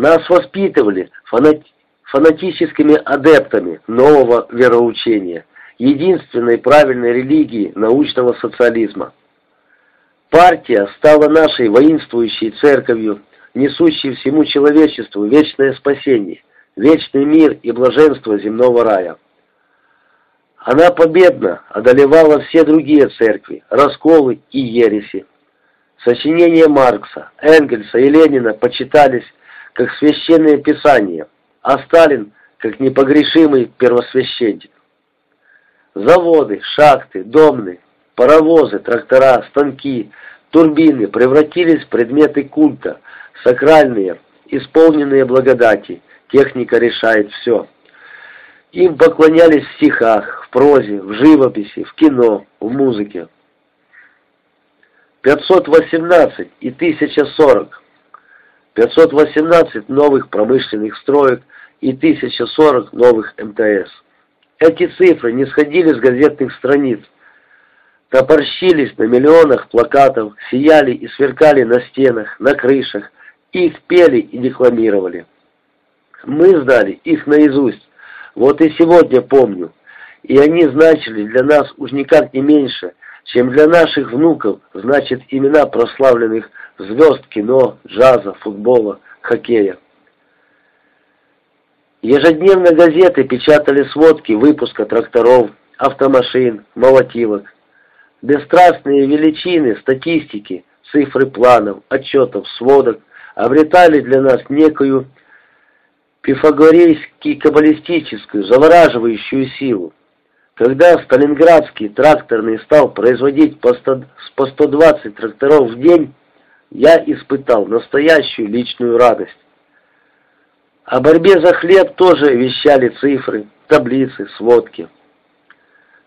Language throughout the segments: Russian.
Нас воспитывали фанати фанатическими адептами нового вероучения, единственной правильной религии научного социализма. Партия стала нашей воинствующей церковью, несущей всему человечеству вечное спасение, вечный мир и блаженство земного рая. Она победно одолевала все другие церкви, расколы и ереси. Сочинения Маркса, Энгельса и Ленина почитались как священное писание, а Сталин как непогрешимый первосвященник. Заводы, шахты, домны, паровозы, трактора, станки, турбины превратились в предметы культа, сакральные, исполненные благодати. Техника решает все. Им поклонялись в стихах, в прозе, в живописи, в кино, в музыке. 518 и 1040. 518 новых промышленных строек и 1040 новых МТС. Эти цифры не сходили с газетных страниц, топорщились на миллионах плакатов, сияли и сверкали на стенах, на крышах, их пели и декламировали. Мы сдали их наизусть, вот и сегодня помню, и они значили для нас уж никак не меньше, чем для наших внуков значит имена прославленных звезд кино, джаза, футбола, хоккея. Ежедневно газеты печатали сводки выпуска тракторов, автомашин, молотилок. Бесстрастные величины, статистики, цифры планов, отчетов, сводок обретали для нас некую пифагорейски-каббалистическую, завораживающую силу. Когда Сталинградский тракторный стал производить по 100, по 120 тракторов в день, я испытал настоящую личную радость. О борьбе за хлеб тоже вещали цифры, таблицы, сводки.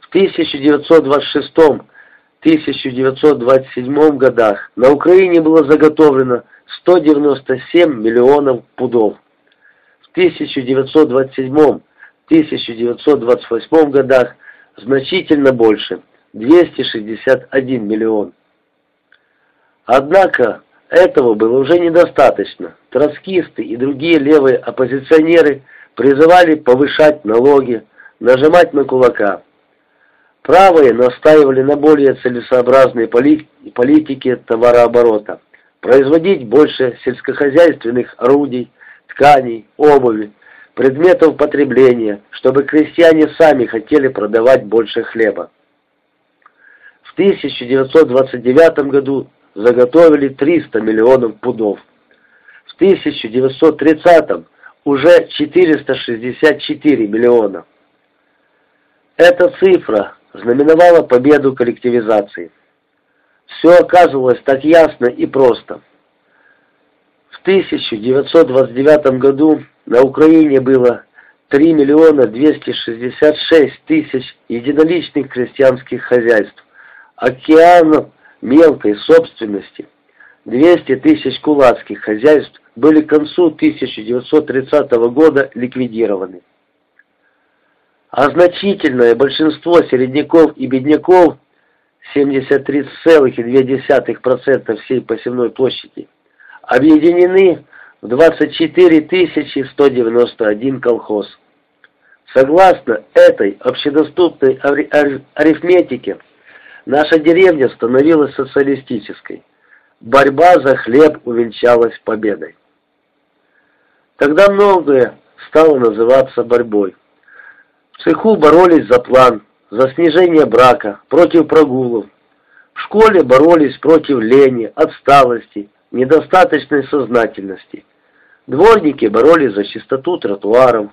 В 1926-1927 годах на Украине было заготовлено 197 миллионов пудов. В 1927-1928 годах значительно больше – 261 миллион. Однако этого было уже недостаточно. Троцкисты и другие левые оппозиционеры призывали повышать налоги, нажимать на кулака. Правые настаивали на более целесообразной политике товарооборота, производить больше сельскохозяйственных орудий, тканей, обуви, предметов потребления, чтобы крестьяне сами хотели продавать больше хлеба. В 1929 году заготовили 300 миллионов пудов. В 1930 уже 464 миллиона. Эта цифра знаменовала победу коллективизации. Все оказывалось так ясно и просто. В 1929 году на Украине было 3 миллиона 266 тысяч единоличных крестьянских хозяйств. Океанов мелкой собственности 200 тысяч кулацких хозяйств были к концу 1930 года ликвидированы. А значительное большинство середняков и бедняков 73,2% всей посевной площади объединены в 24 191 колхоз. Согласно этой общедоступной арифметике, Наша деревня становилась социалистической. Борьба за хлеб увенчалась победой. Тогда многое стало называться борьбой. В цеху боролись за план, за снижение брака, против прогулов. В школе боролись против лени, отсталости, недостаточной сознательности. Дворники боролись за чистоту тротуаров.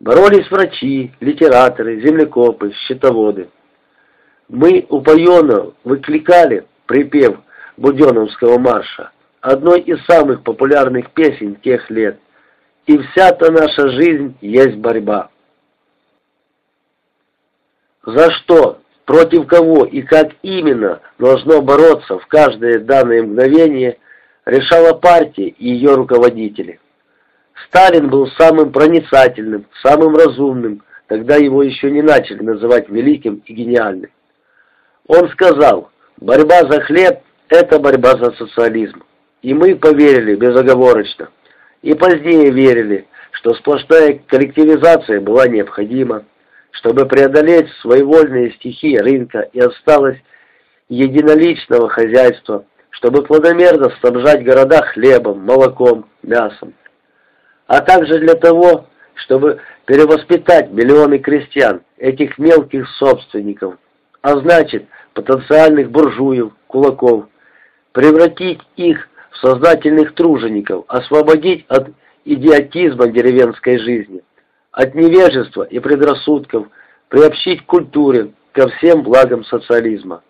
Боролись врачи, литераторы, землекопы, счетоводы. Мы упоенно выкликали припев Буденовского марша, одной из самых популярных песен тех лет. И вся-то наша жизнь есть борьба. За что, против кого и как именно должно бороться в каждое данное мгновение, решала партия и ее руководители. Сталин был самым проницательным, самым разумным, тогда его еще не начали называть великим и гениальным. Он сказал, борьба за хлеб – это борьба за социализм. И мы поверили безоговорочно. и позднее верили, что сплошная коллективизация была необходима, чтобы преодолеть своевольные стихии рынка и осталось единоличного хозяйства, чтобы плодомерно снабжать города хлебом, молоком, мясом, а также для того, чтобы перевоспитать миллионы крестьян, этих мелких собственников, а значит, потенциальных буржуев, кулаков, превратить их в сознательных тружеников, освободить от идиотизма деревенской жизни, от невежества и предрассудков, приобщить к культуре, ко всем благам социализма.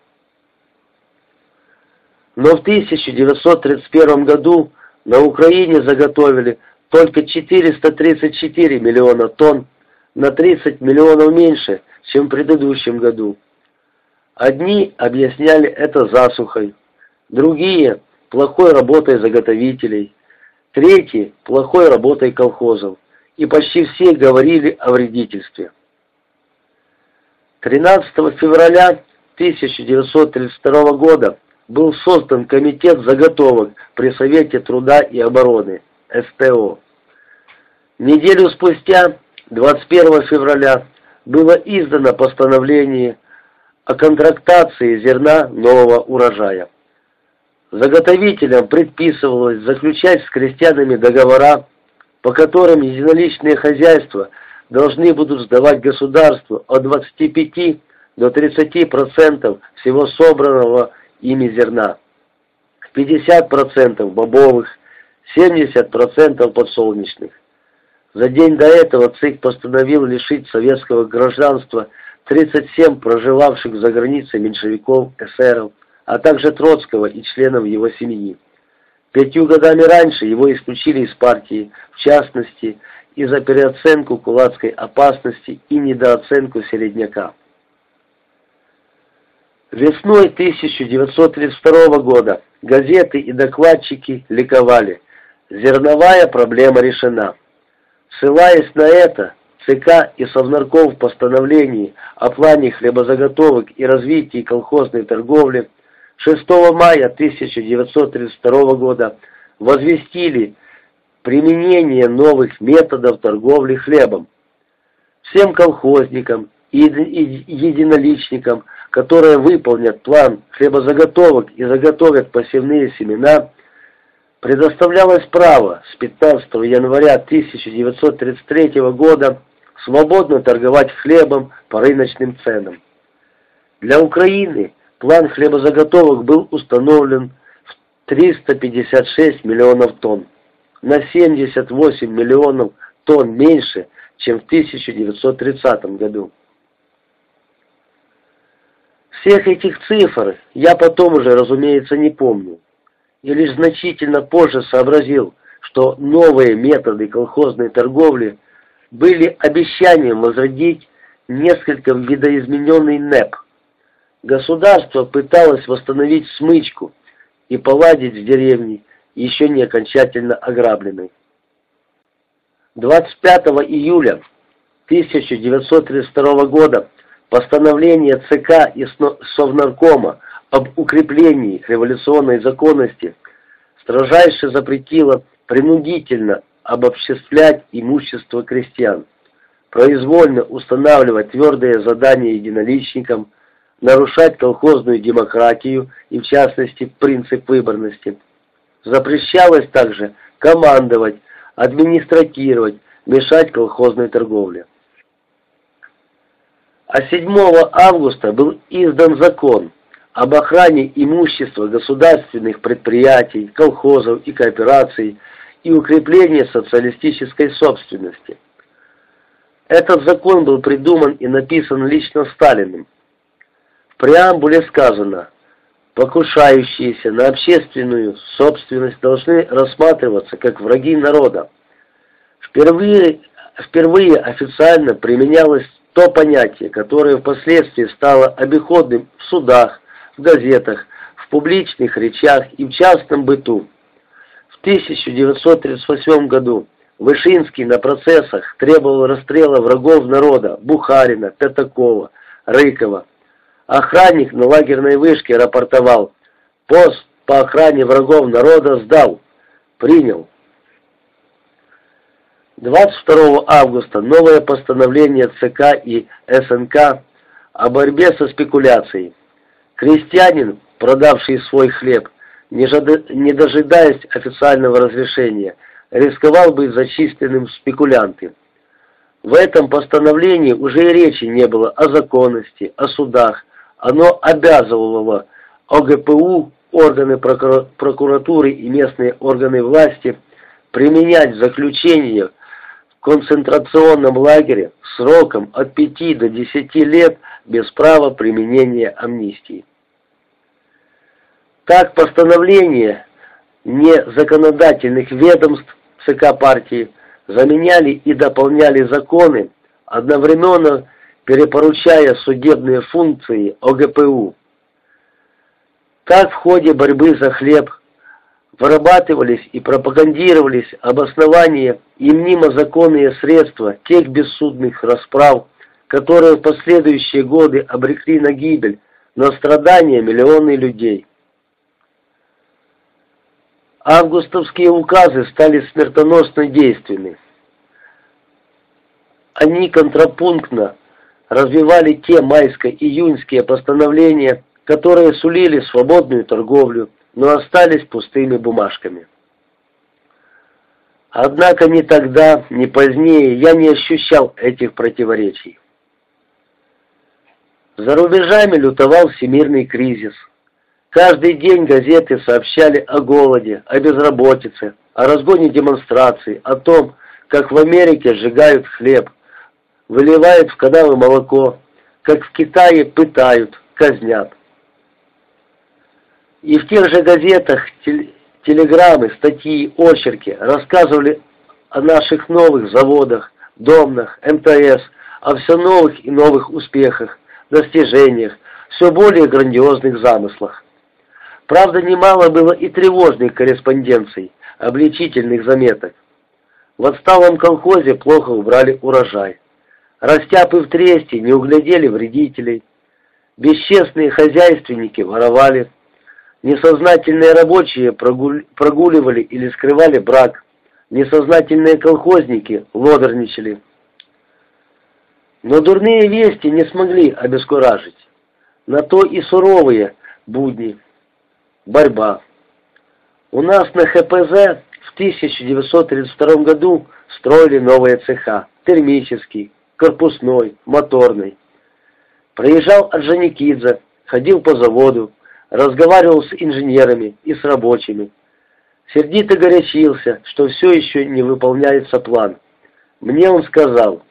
Но в 1931 году на Украине заготовили только 434 миллиона тонн, на 30 миллионов меньше, чем в предыдущем году. Одни объясняли это засухой, другие – плохой работой заготовителей, третьи – плохой работой колхозов, и почти все говорили о вредительстве. 13 февраля 1932 года был создан Комитет заготовок при Совете труда и обороны, СТО. Неделю спустя, 21 февраля, было издано постановление о контрактации зерна нового урожая. Заготовителям предписывалось заключать с крестьянами договора, по которым единоличные хозяйства должны будут сдавать государству от 25 до 30% всего собранного ими зерна, 50% бобовых, 70% подсолнечных. За день до этого ЦИК постановил лишить советского гражданства 37 проживавших за границей меньшевиков, эсеров, а также Троцкого и членов его семьи. Пятью годами раньше его исключили из партии, в частности, и за переоценку кулацкой опасности и недооценку середняка. Весной 1932 года газеты и докладчики ликовали. Зерновая проблема решена. Ссылаясь на это, ЦК и Совнарков в постановлении о плане хлебозаготовок и развитии колхозной торговли 6 мая 1932 года возвестили применение новых методов торговли хлебом. Всем колхозникам и единоличникам, которые выполнят план хлебозаготовок и заготовят посевные семена, предоставлялось право с 15 января 1933 года свободно торговать хлебом по рыночным ценам. Для Украины план хлебозаготовок был установлен в 356 миллионов тонн на 78 миллионов тонн меньше, чем в 1930 году. Всех этих цифр я потом уже, разумеется, не помню. И лишь значительно позже сообразил, что новые методы колхозной торговли были обещанием возродить несколько видоизмененный НЭП. Государство пыталось восстановить смычку и поладить в деревне, еще не окончательно ограбленной. 25 июля 1932 года постановление ЦК и Совнаркома об укреплении революционной законности строжайше запретило принудительно обобществлять имущество крестьян, произвольно устанавливать твердые задания единоличникам, нарушать колхозную демократию и, в частности, принцип выборности, Запрещалось также командовать, администратировать, мешать колхозной торговле. А 7 августа был издан закон об охране имущества государственных предприятий, колхозов и коопераций и укреплении социалистической собственности. Этот закон был придуман и написан лично Сталиным. В преамбуле сказано покушающиеся на общественную собственность, должны рассматриваться как враги народа. Впервые, впервые официально применялось то понятие, которое впоследствии стало обиходным в судах, в газетах, в публичных речах и в частном быту. В 1938 году Вышинский на процессах требовал расстрела врагов народа Бухарина, Пятакова, Рыкова, Охранник на лагерной вышке рапортовал. Пост по охране врагов народа сдал. Принял. 22 августа новое постановление ЦК и СНК о борьбе со спекуляцией. Крестьянин, продавший свой хлеб, не дожидаясь официального разрешения, рисковал быть зачисленным в спекулянты. В этом постановлении уже и речи не было о законности, о судах. Оно обязывало ОГПУ, органы прокуратуры и местные органы власти применять заключение концентрационном лагере сроком от 5 до 10 лет без права применения амнистии. Так постановление незаконодательных ведомств ЦК партии заменяли и дополняли законы, одновременно перепоручая судебные функции ОГПУ. Так в ходе борьбы за хлеб вырабатывались и пропагандировались обоснования и мнимо законные средства тех бессудных расправ, которые в последующие годы обрекли на гибель, на страдания миллионы людей. Августовские указы стали смертоносно действенны. Они контрапунктно развивали те майско-июньские постановления, которые сулили свободную торговлю, но остались пустыми бумажками. Однако ни тогда, ни позднее я не ощущал этих противоречий. За рубежами лютовал всемирный кризис – Каждый день газеты сообщали о голоде, о безработице, о разгоне демонстраций, о том, как в Америке сжигают хлеб, выливают в канавы молоко, как в Китае пытают, казнят. И в тех же газетах телеграммы, статьи, очерки рассказывали о наших новых заводах, домнах, МТС, о все новых и новых успехах, достижениях, все более грандиозных замыслах. Правда, немало было и тревожных корреспонденций, обличительных заметок. В отсталом колхозе плохо убрали урожай. Растяпы в тресте не углядели вредителей. Бесчестные хозяйственники воровали. Несознательные рабочие прогуливали или скрывали брак. Несознательные колхозники лодорничали. Но дурные вести не смогли обескуражить. На то и суровые будни борьба. У нас на ХПЗ в 1932 году строили новые цеха, термический, корпусной, моторный. Проезжал Орджоникидзе, ходил по заводу, разговаривал с инженерами и с рабочими. Сердито горячился, что все еще не выполняется план. Мне он сказал,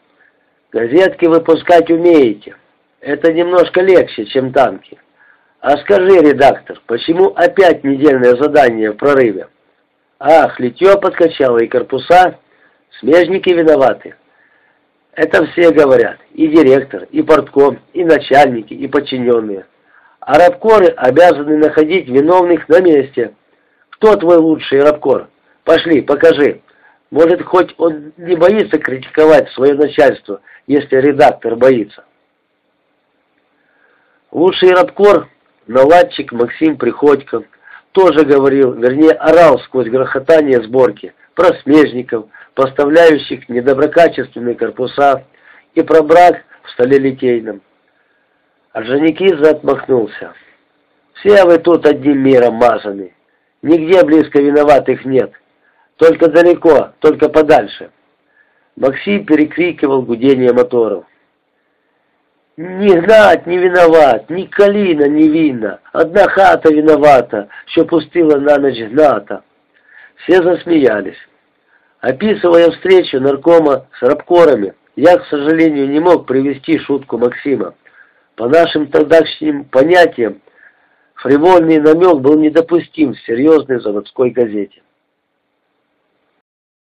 газетки выпускать умеете. Это немножко легче, чем танки. А скажи, редактор, почему опять недельное задание в прорыве? Ах, литье подкачало и корпуса, смежники виноваты. Это все говорят, и директор, и портком, и начальники, и подчиненные. А рабкоры обязаны находить виновных на месте. Кто твой лучший рабкор? Пошли, покажи. Может, хоть он не боится критиковать свое начальство, если редактор боится. Лучший рабкор Наладчик Максим Приходько тоже говорил, вернее орал сквозь грохотание сборки, про смежников, поставляющих недоброкачественные корпуса, и про брак в сталелитейном. Орджоникидзе отмахнулся. «Все вы тут одним миром мазаны. Нигде близко виноватых нет. Только далеко, только подальше». Максим перекрикивал гудение моторов. Ни Гнат не виноват, ни Калина не винна. Одна хата виновата, що пустила на ночь Гната. Все засмеялись. Описывая встречу наркома с рабкорами, я, к сожалению, не мог привести шутку Максима. По нашим тогдашним понятиям, фривольный намек был недопустим в серьезной заводской газете.